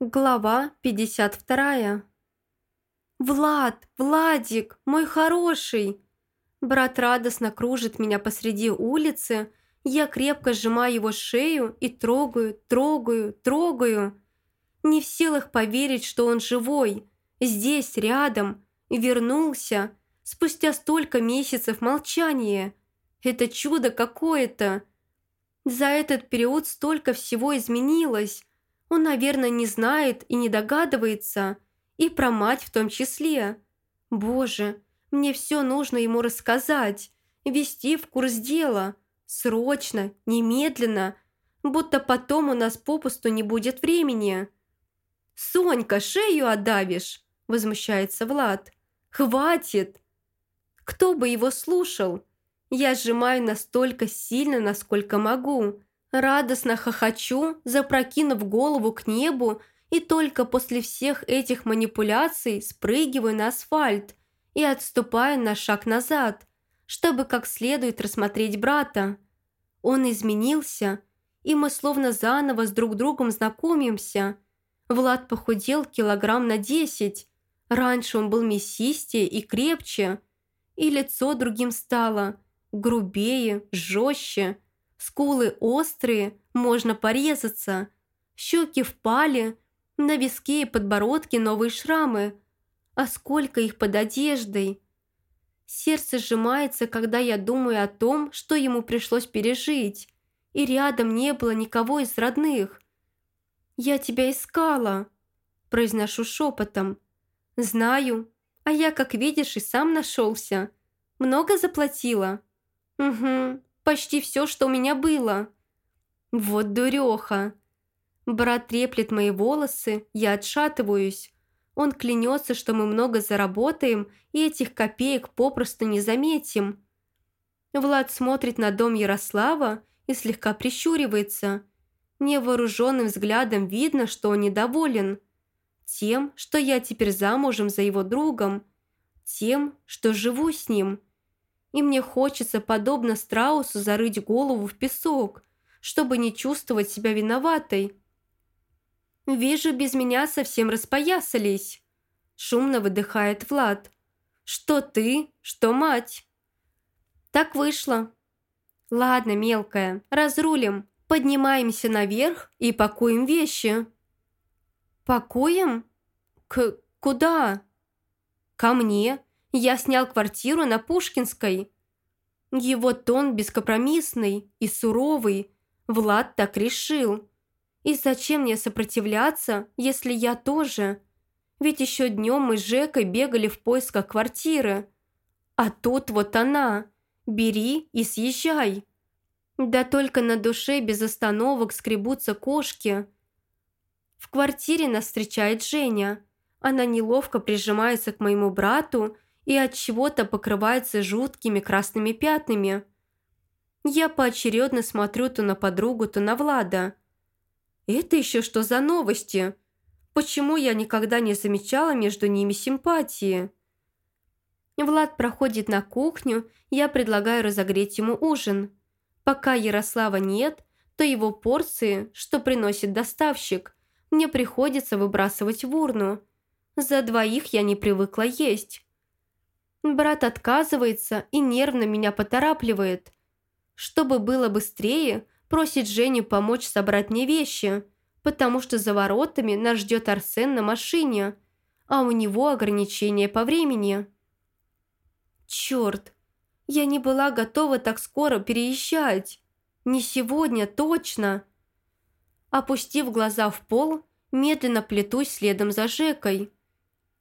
Глава 52. «Влад! Владик! Мой хороший!» Брат радостно кружит меня посреди улицы, я крепко сжимаю его шею и трогаю, трогаю, трогаю. Не в силах поверить, что он живой, здесь, рядом, вернулся, спустя столько месяцев молчания. Это чудо какое-то. За этот период столько всего изменилось, он, наверное, не знает и не догадывается, и про мать в том числе. Боже, мне все нужно ему рассказать, вести в курс дела, срочно, немедленно, будто потом у нас попусту не будет времени. «Сонька, шею отдавишь!» – возмущается Влад. «Хватит!» Кто бы его слушал? Я сжимаю настолько сильно, насколько могу. Радостно хохочу, запрокинув голову к небу, и только после всех этих манипуляций спрыгиваю на асфальт и отступаю на шаг назад, чтобы как следует рассмотреть брата. Он изменился, и мы словно заново с друг другом знакомимся. Влад похудел килограмм на десять. Раньше он был мясистее и крепче, и лицо другим стало, грубее, жестче – Скулы острые, можно порезаться. Щеки впали, на виске и подбородке новые шрамы. А сколько их под одеждой. Сердце сжимается, когда я думаю о том, что ему пришлось пережить. И рядом не было никого из родных. «Я тебя искала», – произношу шепотом. «Знаю. А я, как видишь, и сам нашелся. Много заплатила?» «Угу почти все, что у меня было. Вот дуреха. Брат треплет мои волосы, я отшатываюсь. Он клянется, что мы много заработаем и этих копеек попросту не заметим. Влад смотрит на дом Ярослава и слегка прищуривается. Невооруженным взглядом видно, что он недоволен. Тем, что я теперь замужем за его другом. Тем, что живу с ним и мне хочется, подобно страусу, зарыть голову в песок, чтобы не чувствовать себя виноватой. «Вижу, без меня совсем распоясались», – шумно выдыхает Влад. «Что ты, что мать?» «Так вышло». «Ладно, мелкая, разрулим, поднимаемся наверх и пакуем вещи». «Пакуем? К... куда?» «Ко мне. Я снял квартиру на Пушкинской. Его тон бескомпромиссный и суровый. Влад так решил. И зачем мне сопротивляться, если я тоже? Ведь еще днем мы с Жекой бегали в поисках квартиры. А тут вот она. Бери и съезжай. Да только на душе без остановок скребутся кошки. В квартире нас встречает Женя. Она неловко прижимается к моему брату и от чего-то покрывается жуткими красными пятнами. Я поочередно смотрю то на подругу, то на Влада. Это еще что за новости? Почему я никогда не замечала между ними симпатии? Влад проходит на кухню, я предлагаю разогреть ему ужин. Пока Ярослава нет, то его порции, что приносит доставщик, мне приходится выбрасывать в урну. За двоих я не привыкла есть. Брат отказывается и нервно меня поторапливает. Чтобы было быстрее, просит Женю помочь собрать мне вещи, потому что за воротами нас ждет Арсен на машине, а у него ограничения по времени. Черт, я не была готова так скоро переезжать. Не сегодня, точно. Опустив глаза в пол, медленно плетусь следом за Жекой.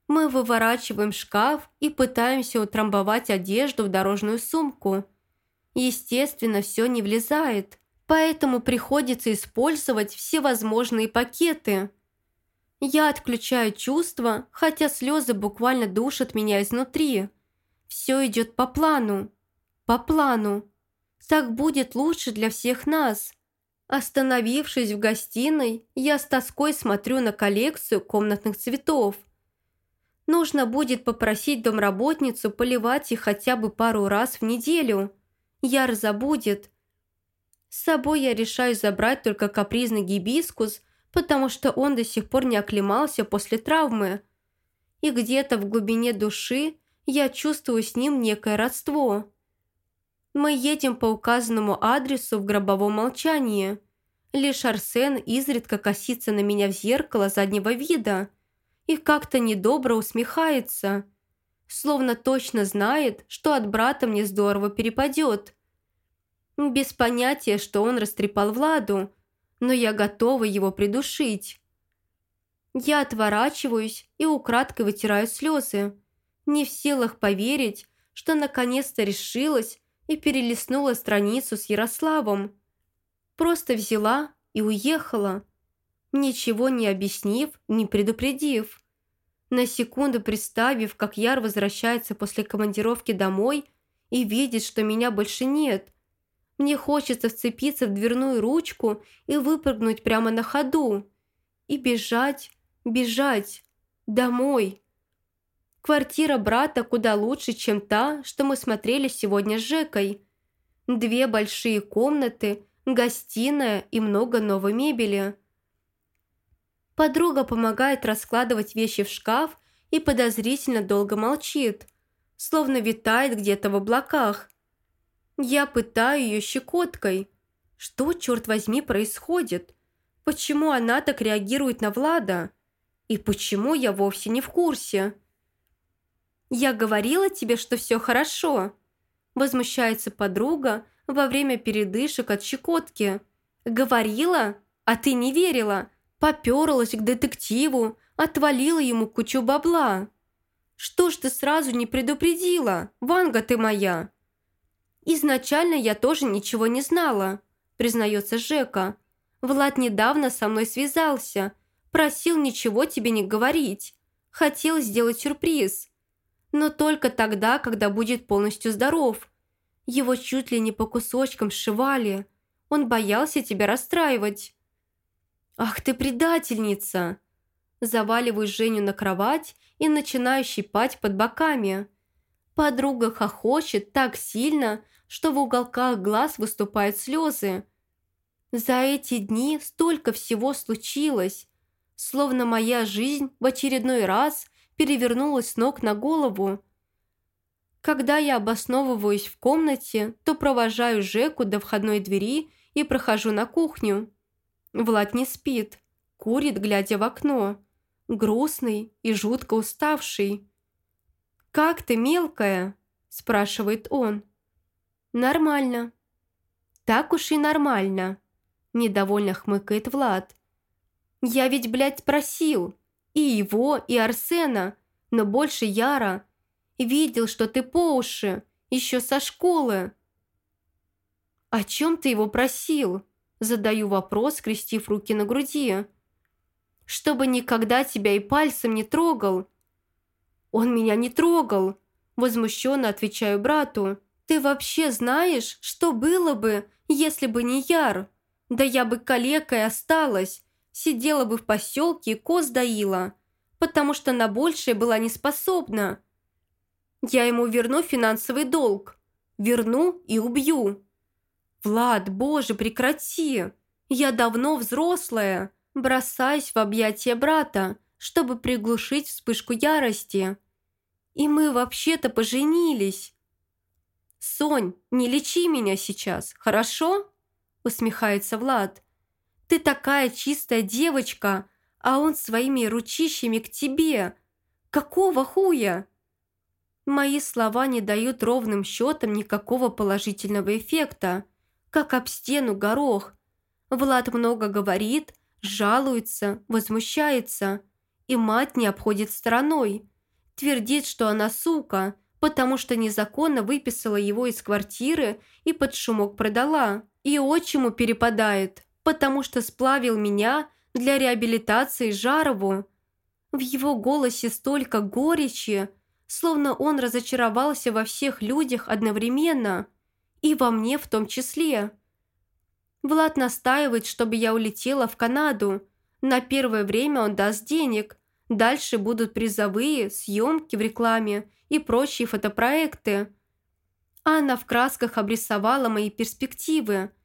Мы выворачиваем шкаф и пытаемся утрамбовать одежду в дорожную сумку. Естественно, все не влезает, поэтому приходится использовать все возможные пакеты. Я отключаю чувства, хотя слезы буквально душат меня изнутри. Все идет по плану. По плану. Так будет лучше для всех нас. Остановившись в гостиной, я с тоской смотрю на коллекцию комнатных цветов. Нужно будет попросить домработницу поливать их хотя бы пару раз в неделю. Яр забудет. С собой я решаю забрать только капризный гибискус, потому что он до сих пор не оклемался после травмы. И где-то в глубине души я чувствую с ним некое родство. Мы едем по указанному адресу в гробовом молчании. Лишь Арсен изредка косится на меня в зеркало заднего вида и как-то недобро усмехается, словно точно знает, что от брата мне здорово перепадет. Без понятия, что он растрепал Владу, но я готова его придушить. Я отворачиваюсь и украдкой вытираю слезы, не в силах поверить, что наконец-то решилась и перелистнула страницу с Ярославом. Просто взяла и уехала, ничего не объяснив, не предупредив. На секунду представив, как Яр возвращается после командировки домой и видит, что меня больше нет. Мне хочется вцепиться в дверную ручку и выпрыгнуть прямо на ходу. И бежать, бежать, домой. Квартира брата куда лучше, чем та, что мы смотрели сегодня с Жекой. Две большие комнаты, гостиная и много новой мебели. Подруга помогает раскладывать вещи в шкаф и подозрительно долго молчит, словно витает где-то в облаках. Я пытаю ее щекоткой. Что, черт возьми, происходит? Почему она так реагирует на Влада? И почему я вовсе не в курсе?» «Я говорила тебе, что все хорошо», – возмущается подруга во время передышек от щекотки. «Говорила? А ты не верила. Поперлась к детективу, отвалила ему кучу бабла. Что ж ты сразу не предупредила, Ванга ты моя?» «Изначально я тоже ничего не знала», – признается Жека. «Влад недавно со мной связался, просил ничего тебе не говорить, хотел сделать сюрприз» но только тогда, когда будет полностью здоров. Его чуть ли не по кусочкам сшивали. Он боялся тебя расстраивать. «Ах ты предательница!» Заваливаю Женю на кровать и начинаю щипать под боками. Подруга хохочет так сильно, что в уголках глаз выступают слезы. За эти дни столько всего случилось, словно моя жизнь в очередной раз перевернулась с ног на голову. Когда я обосновываюсь в комнате, то провожаю Жеку до входной двери и прохожу на кухню. Влад не спит, курит, глядя в окно, грустный и жутко уставший. «Как ты, мелкая?» – спрашивает он. «Нормально». «Так уж и нормально», – недовольно хмыкает Влад. «Я ведь, блядь, просил, и его, и Арсена, но больше Яра. Видел, что ты по уши, еще со школы. «О чем ты его просил?» Задаю вопрос, скрестив руки на груди. «Чтобы никогда тебя и пальцем не трогал». «Он меня не трогал», возмущенно отвечаю брату. «Ты вообще знаешь, что было бы, если бы не Яр? Да я бы калекой осталась, сидела бы в поселке и коз доила, потому что на большее была не способна. Я ему верну финансовый долг. Верну и убью. Влад, боже, прекрати. Я давно взрослая. Бросаюсь в объятия брата, чтобы приглушить вспышку ярости. И мы вообще-то поженились. «Сонь, не лечи меня сейчас, хорошо?» усмехается Влад. Ты такая чистая девочка, а он своими ручищами к тебе. Какого хуя?» Мои слова не дают ровным счетом никакого положительного эффекта, как об стену горох. Влад много говорит, жалуется, возмущается, и мать не обходит стороной. Твердит, что она сука, потому что незаконно выписала его из квартиры и под шумок продала. И отчиму перепадает потому что сплавил меня для реабилитации Жарову. В его голосе столько горечи, словно он разочаровался во всех людях одновременно, и во мне в том числе. Влад настаивает, чтобы я улетела в Канаду. На первое время он даст денег, дальше будут призовые, съемки в рекламе и прочие фотопроекты. Анна в красках обрисовала мои перспективы –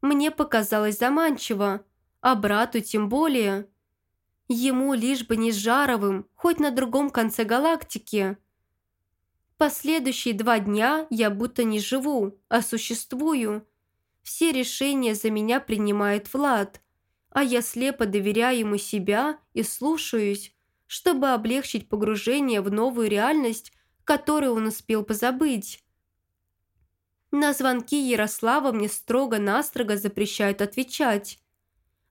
мне показалось заманчиво, а брату тем более. Ему лишь бы не с Жаровым, хоть на другом конце галактики. Последующие два дня я будто не живу, а существую. Все решения за меня принимает Влад, а я слепо доверяю ему себя и слушаюсь, чтобы облегчить погружение в новую реальность, которую он успел позабыть. На звонки Ярослава мне строго-настрого запрещают отвечать.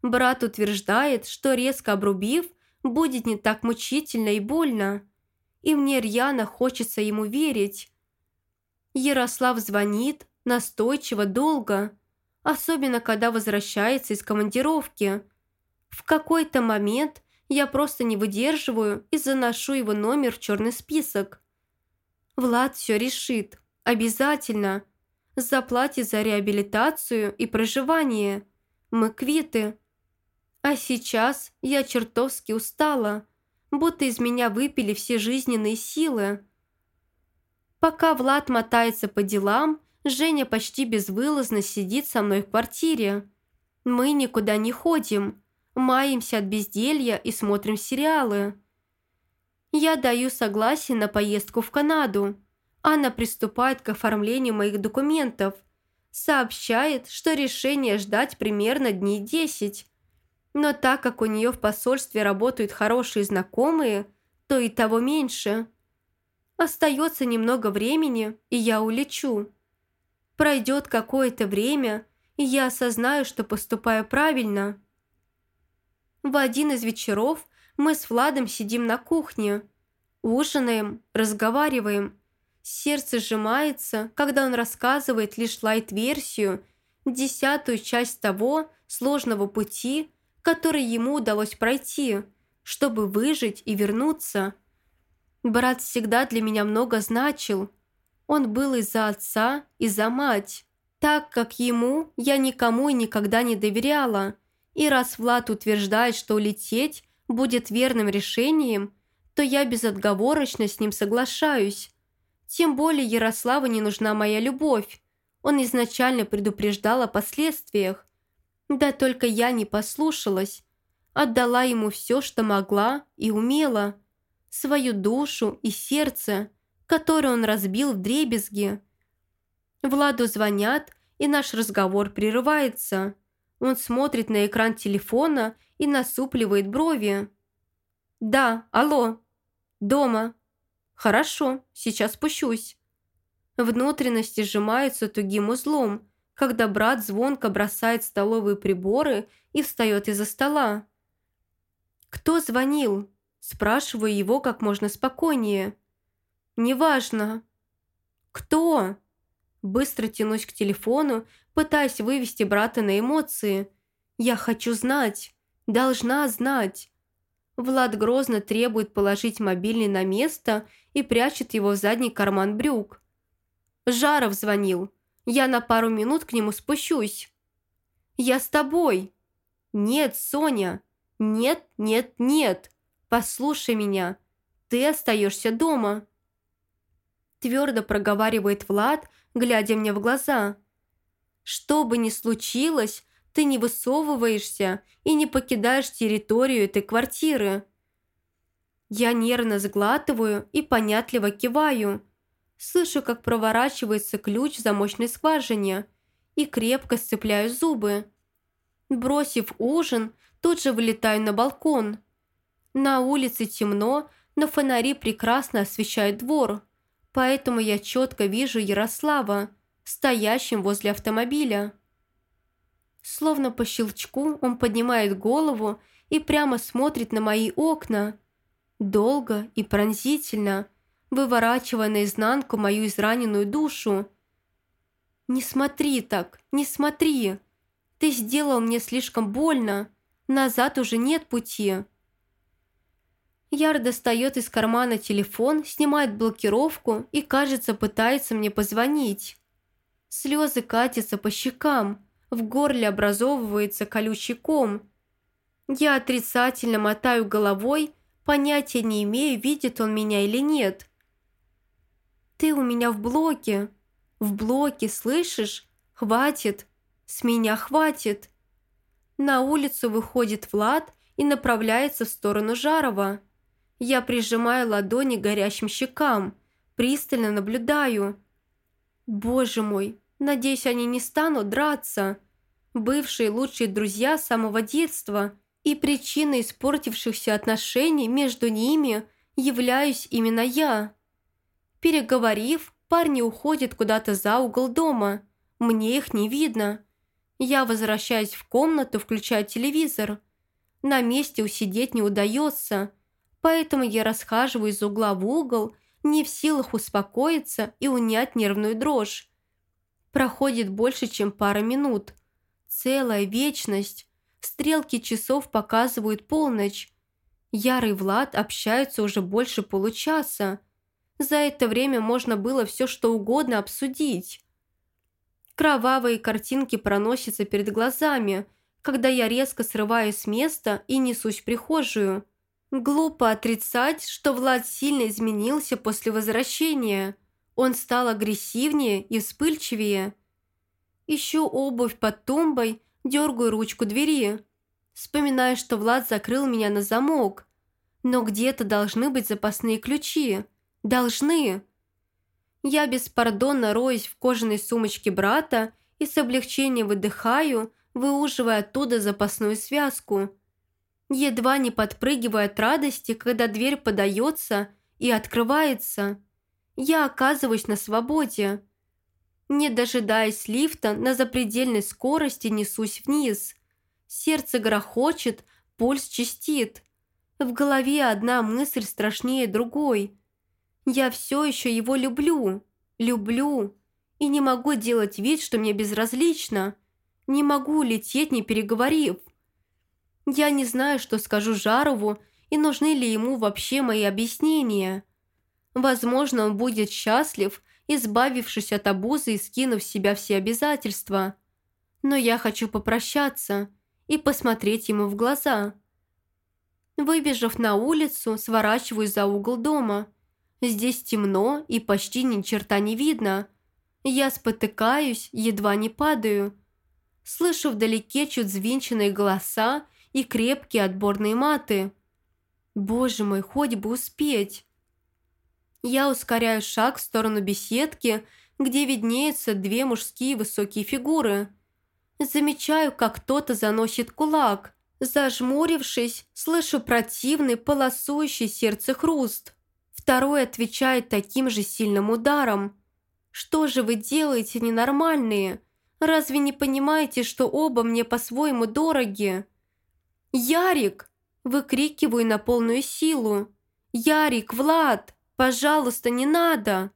Брат утверждает, что резко обрубив, будет не так мучительно и больно. И мне рьяно хочется ему верить. Ярослав звонит, настойчиво, долго, особенно когда возвращается из командировки. В какой-то момент я просто не выдерживаю и заношу его номер в черный список. Влад все решит. Обязательно. Заплатит за реабилитацию и проживание. Мы квиты. А сейчас я чертовски устала, будто из меня выпили все жизненные силы. Пока Влад мотается по делам, Женя почти безвылазно сидит со мной в квартире. Мы никуда не ходим, маемся от безделья и смотрим сериалы. Я даю согласие на поездку в Канаду. Анна приступает к оформлению моих документов. Сообщает, что решение ждать примерно дней десять. Но так как у нее в посольстве работают хорошие знакомые, то и того меньше. Остается немного времени, и я улечу. Пройдет какое-то время, и я осознаю, что поступаю правильно. В один из вечеров мы с Владом сидим на кухне, ужинаем, разговариваем. Сердце сжимается, когда он рассказывает лишь лайт-версию, десятую часть того сложного пути, который ему удалось пройти, чтобы выжить и вернуться. Брат всегда для меня много значил. Он был и за отца, и за мать. Так как ему я никому и никогда не доверяла. И раз Влад утверждает, что улететь будет верным решением, то я безотговорочно с ним соглашаюсь. Тем более Ярославу не нужна моя любовь. Он изначально предупреждал о последствиях. Да только я не послушалась. Отдала ему все, что могла и умела. Свою душу и сердце, которое он разбил в дребезги. Владу звонят, и наш разговор прерывается. Он смотрит на экран телефона и насупливает брови. «Да, алло. Дома. Хорошо, сейчас спущусь». Внутренности сжимаются тугим узлом, когда брат звонко бросает столовые приборы и встает из-за стола. «Кто звонил?» Спрашиваю его как можно спокойнее. «Неважно». «Кто?» Быстро тянусь к телефону, пытаясь вывести брата на эмоции. «Я хочу знать. Должна знать». Влад грозно требует положить мобильный на место и прячет его в задний карман брюк. Жаров звонил. Я на пару минут к нему спущусь. Я с тобой. Нет, Соня. Нет, нет, нет. Послушай меня. Ты остаешься дома. Твердо проговаривает Влад, глядя мне в глаза. Что бы ни случилось, ты не высовываешься и не покидаешь территорию этой квартиры. Я нервно сглатываю и понятливо киваю. Слышу, как проворачивается ключ в замочной скважине и крепко сцепляю зубы. Бросив ужин, тут же вылетаю на балкон. На улице темно, но фонари прекрасно освещают двор, поэтому я четко вижу Ярослава, стоящим возле автомобиля. Словно по щелчку он поднимает голову и прямо смотрит на мои окна. Долго и пронзительно – выворачивая наизнанку мою израненную душу. «Не смотри так, не смотри! Ты сделал мне слишком больно, назад уже нет пути!» Яр достает из кармана телефон, снимает блокировку и, кажется, пытается мне позвонить. Слезы катятся по щекам, в горле образовывается колючий ком. Я отрицательно мотаю головой, понятия не имею, видит он меня или нет. Ты у меня в блоке. В блоке, слышишь? Хватит. С меня хватит. На улицу выходит Влад и направляется в сторону Жарова. Я прижимаю ладони горящим щекам, пристально наблюдаю. Боже мой, надеюсь, они не станут драться. Бывшие лучшие друзья с самого детства и причиной испортившихся отношений между ними являюсь именно я. Переговорив, парни уходят куда-то за угол дома. Мне их не видно. Я возвращаюсь в комнату, включаю телевизор. На месте усидеть не удается, поэтому я расхаживаю из угла в угол, не в силах успокоиться и унять нервную дрожь. Проходит больше, чем пара минут. Целая вечность. Стрелки часов показывают полночь. Ярый Влад общаются уже больше получаса. За это время можно было все что угодно обсудить. Кровавые картинки проносятся перед глазами, когда я резко срываюсь с места и несусь в прихожую. Глупо отрицать, что Влад сильно изменился после возвращения. Он стал агрессивнее и вспыльчивее. Ищу обувь под тумбой, дергаю ручку двери. Вспоминаю, что Влад закрыл меня на замок. Но где-то должны быть запасные ключи. Должны. Я беспардонно роюсь в кожаной сумочке брата и с облегчением выдыхаю, выуживая оттуда запасную связку. Едва не подпрыгивая от радости, когда дверь подается и открывается. Я оказываюсь на свободе. Не дожидаясь лифта, на запредельной скорости несусь вниз. Сердце грохочет, пульс чистит. В голове одна мысль страшнее другой. Я все еще его люблю, люблю, и не могу делать вид, что мне безразлично. Не могу лететь, не переговорив. Я не знаю, что скажу Жарову, и нужны ли ему вообще мои объяснения. Возможно, он будет счастлив, избавившись от обузы и скинув с себя все обязательства. Но я хочу попрощаться и посмотреть ему в глаза. Выбежав на улицу, сворачиваю за угол дома – Здесь темно и почти ни черта не видно. Я спотыкаюсь, едва не падаю. Слышу вдалеке чуть звинченные голоса и крепкие отборные маты. Боже мой, хоть бы успеть. Я ускоряю шаг в сторону беседки, где виднеются две мужские высокие фигуры. Замечаю, как кто-то заносит кулак. Зажмурившись, слышу противный, полосующий сердце хруст. Второй отвечает таким же сильным ударом. «Что же вы делаете, ненормальные? Разве не понимаете, что оба мне по-своему дороги?» «Ярик!» – выкрикиваю на полную силу. «Ярик, Влад, пожалуйста, не надо!»